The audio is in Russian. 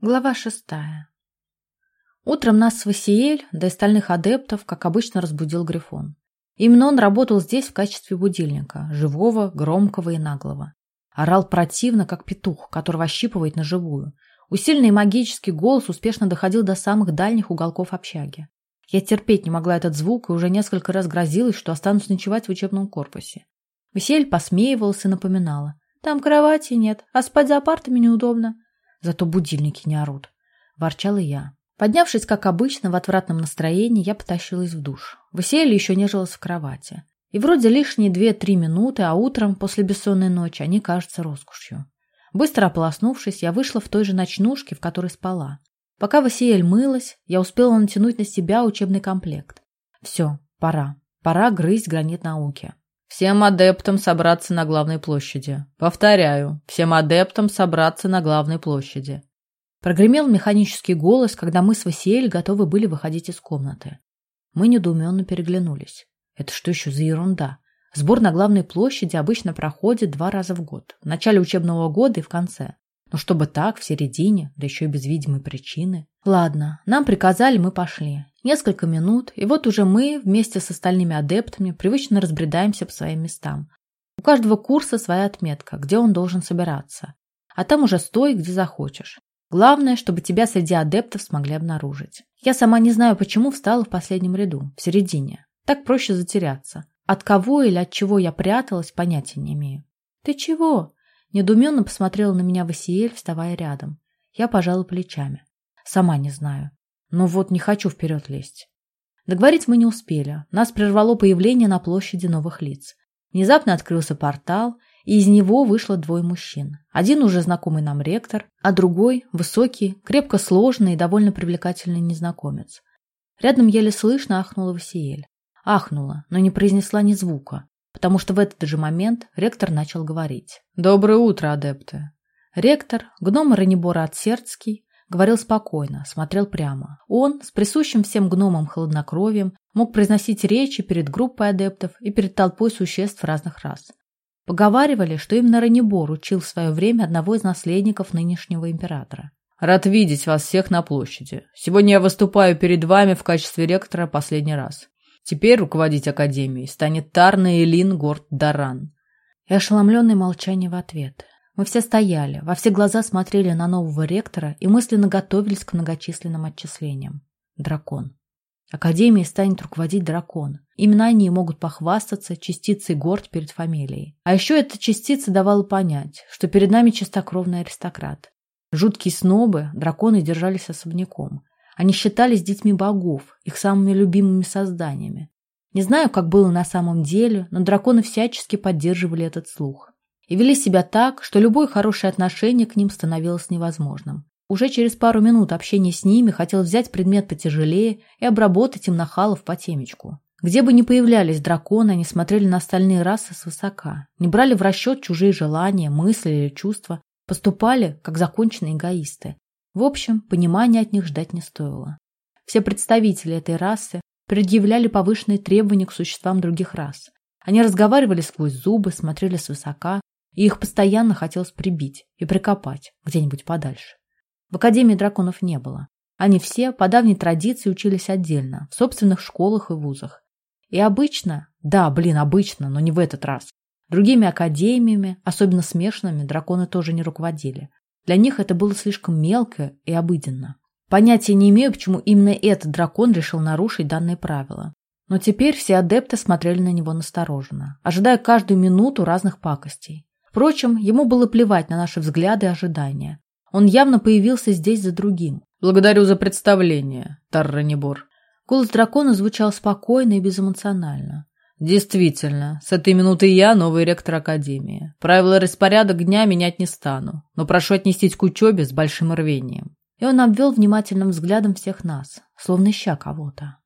Глава шестая. Утром нас с Васиэль до остальных адептов, как обычно, разбудил Грифон. Именно он работал здесь в качестве будильника, живого, громкого и наглого. Орал противно, как петух, которого ощипывает на живую. Усиленный магический голос успешно доходил до самых дальних уголков общаги. Я терпеть не могла этот звук и уже несколько раз грозилась, что останусь ночевать в учебном корпусе. Васиэль посмеивался и напоминала. «Там кровати нет, а спать за партами неудобно. Зато будильники не орут. Ворчала я. Поднявшись, как обычно, в отвратном настроении, я потащилась в душ. Василий еще нежилась в кровати. И вроде лишние две-три минуты, а утром, после бессонной ночи, они кажутся роскошью. Быстро ополоснувшись, я вышла в той же ночнушке, в которой спала. Пока Васиэль мылась, я успела натянуть на себя учебный комплект. Все, пора. Пора грызть гранит науки. Всем адептам собраться на главной площади. Повторяю, всем адептам собраться на главной площади. Прогремел механический голос, когда мы с Васиэль готовы были выходить из комнаты. Мы недоуменно переглянулись. Это что еще за ерунда? Сбор на главной площади обычно проходит два раза в год. В начале учебного года и в конце. Но чтобы так, в середине, да еще и без видимой причины. Ладно, нам приказали, мы пошли. Несколько минут, и вот уже мы вместе с остальными адептами привычно разбредаемся по своим местам. У каждого курса своя отметка, где он должен собираться. А там уже стой, где захочешь. Главное, чтобы тебя среди адептов смогли обнаружить. Я сама не знаю, почему встала в последнем ряду, в середине. Так проще затеряться. От кого или от чего я пряталась, понятия не имею. «Ты чего?» Недуменно посмотрела на меня Васиэль, вставая рядом. Я пожала плечами. Сама не знаю. Но вот не хочу вперед лезть. Договорить мы не успели. Нас прервало появление на площади новых лиц. Внезапно открылся портал, и из него вышло двое мужчин. Один уже знакомый нам ректор, а другой – высокий, крепко сложный и довольно привлекательный незнакомец. Рядом еле слышно ахнула Васиэль. Ахнула, но не произнесла ни звука потому что в этот же момент ректор начал говорить. «Доброе утро, адепты!» Ректор, гном Ранибора Отсердский, говорил спокойно, смотрел прямо. Он, с присущим всем гномам хладнокровием, мог произносить речи перед группой адептов и перед толпой существ разных рас. Поговаривали, что именно Ранибор учил в свое время одного из наследников нынешнего императора. «Рад видеть вас всех на площади. Сегодня я выступаю перед вами в качестве ректора последний раз. Теперь руководить академией станет Тарна Элин Горд Даран. И ошеломленное молчание в ответ. Мы все стояли, во все глаза смотрели на нового ректора и мысленно готовились к многочисленным отчислениям. Дракон. Академией станет руководить дракон. Именно они могут похвастаться частицей горд перед фамилией. А еще эта частица давала понять, что перед нами чистокровный аристократ. Жуткие снобы, драконы держались особняком. Они считались детьми богов, их самыми любимыми созданиями. Не знаю, как было на самом деле, но драконы всячески поддерживали этот слух. И вели себя так, что любое хорошее отношение к ним становилось невозможным. Уже через пару минут общения с ними хотел взять предмет потяжелее и обработать им нахалов по темечку. Где бы ни появлялись драконы, они смотрели на остальные расы свысока, не брали в расчет чужие желания, мысли или чувства, поступали как законченные эгоисты, в общем, понимания от них ждать не стоило. Все представители этой расы предъявляли повышенные требования к существам других рас. Они разговаривали сквозь зубы, смотрели свысока, и их постоянно хотелось прибить и прикопать где-нибудь подальше. В Академии драконов не было. Они все по давней традиции учились отдельно, в собственных школах и вузах. И обычно, да, блин, обычно, но не в этот раз, другими академиями, особенно смешанными, драконы тоже не руководили. Для них это было слишком мелко и обыденно. Понятия не имею, почему именно этот дракон решил нарушить данные правила. Но теперь все адепты смотрели на него настороженно, ожидая каждую минуту разных пакостей. Впрочем, ему было плевать на наши взгляды и ожидания. Он явно появился здесь за другим. «Благодарю за представление, Тарранибор». Голос дракона звучал спокойно и безэмоционально. Действительно, с этой минуты я новый ректор Академии. Правила и распорядок дня менять не стану, но прошу отнестись к учебе с большим рвением. И он обвел внимательным взглядом всех нас, словно ища кого-то.